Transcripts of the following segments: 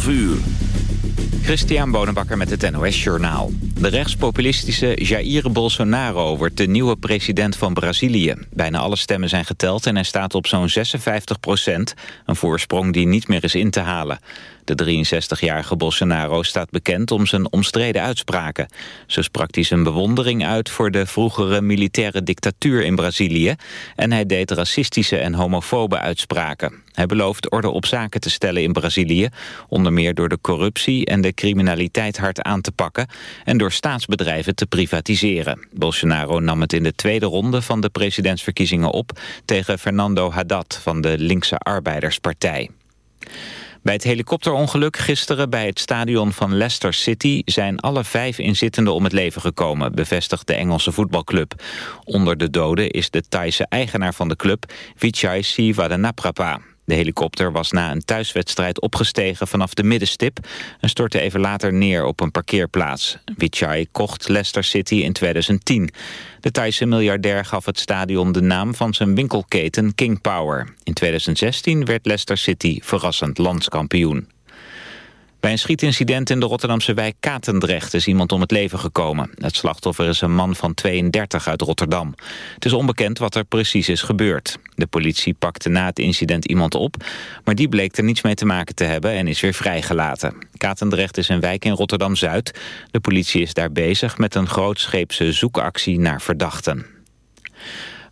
12 uur. Christian Bonenbakker met het NOS Journaal. De rechtspopulistische Jair Bolsonaro wordt de nieuwe president van Brazilië. Bijna alle stemmen zijn geteld en hij staat op zo'n 56 procent. Een voorsprong die niet meer is in te halen. De 63-jarige Bolsonaro staat bekend om zijn omstreden uitspraken. Zo sprak hij zijn bewondering uit voor de vroegere militaire dictatuur in Brazilië... en hij deed racistische en homofobe uitspraken. Hij belooft orde op zaken te stellen in Brazilië... onder meer door de corruptie en de criminaliteit hard aan te pakken... en door staatsbedrijven te privatiseren. Bolsonaro nam het in de tweede ronde van de presidentsverkiezingen op... tegen Fernando Haddad van de Linkse Arbeiderspartij. Bij het helikopterongeluk gisteren bij het stadion van Leicester City... zijn alle vijf inzittenden om het leven gekomen, bevestigt de Engelse voetbalclub. Onder de doden is de Thaise eigenaar van de club, Vichai Sivadanaprapa. De helikopter was na een thuiswedstrijd opgestegen vanaf de middenstip... en stortte even later neer op een parkeerplaats. Vichai kocht Leicester City in 2010. De Thaise miljardair gaf het stadion de naam van zijn winkelketen King Power. In 2016 werd Leicester City verrassend landskampioen. Bij een schietincident in de Rotterdamse wijk Katendrecht is iemand om het leven gekomen. Het slachtoffer is een man van 32 uit Rotterdam. Het is onbekend wat er precies is gebeurd. De politie pakte na het incident iemand op, maar die bleek er niets mee te maken te hebben en is weer vrijgelaten. Katendrecht is een wijk in Rotterdam-Zuid. De politie is daar bezig met een grootscheepse zoekactie naar verdachten.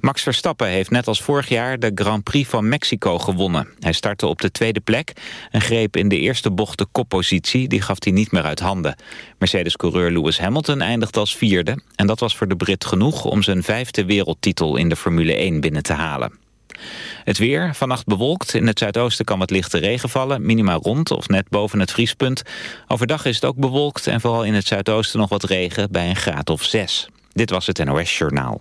Max Verstappen heeft net als vorig jaar de Grand Prix van Mexico gewonnen. Hij startte op de tweede plek en greep in de eerste bocht de koppositie. Die gaf hij niet meer uit handen. Mercedes-coureur Lewis Hamilton eindigde als vierde. En dat was voor de Brit genoeg om zijn vijfde wereldtitel in de Formule 1 binnen te halen. Het weer, vannacht bewolkt. In het zuidoosten kan wat lichte regen vallen. Minima rond of net boven het vriespunt. Overdag is het ook bewolkt en vooral in het zuidoosten nog wat regen bij een graad of zes. Dit was het NOS Journaal.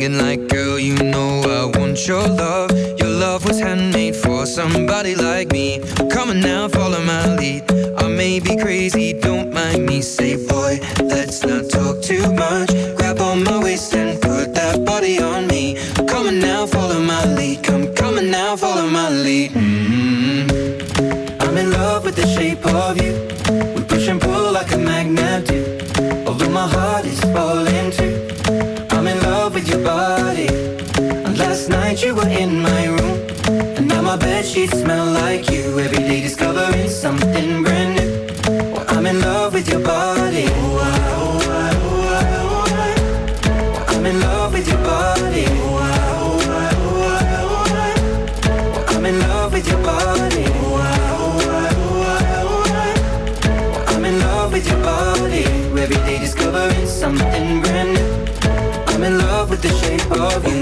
singing like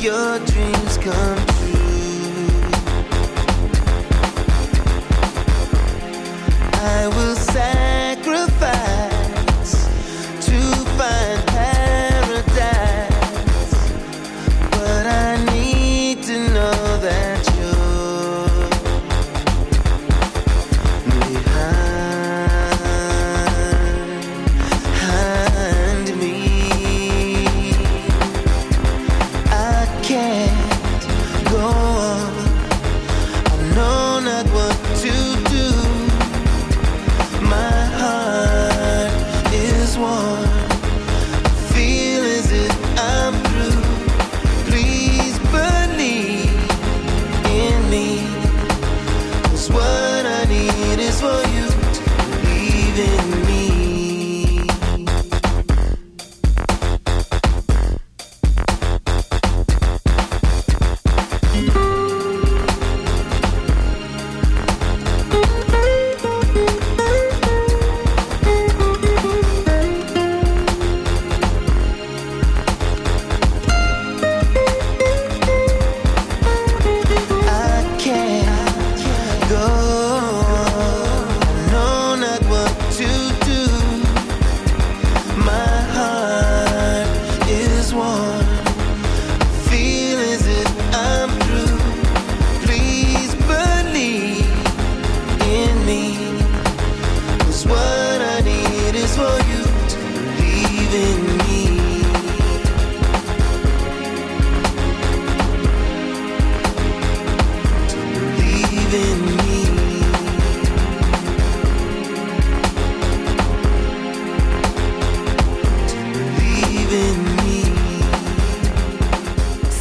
your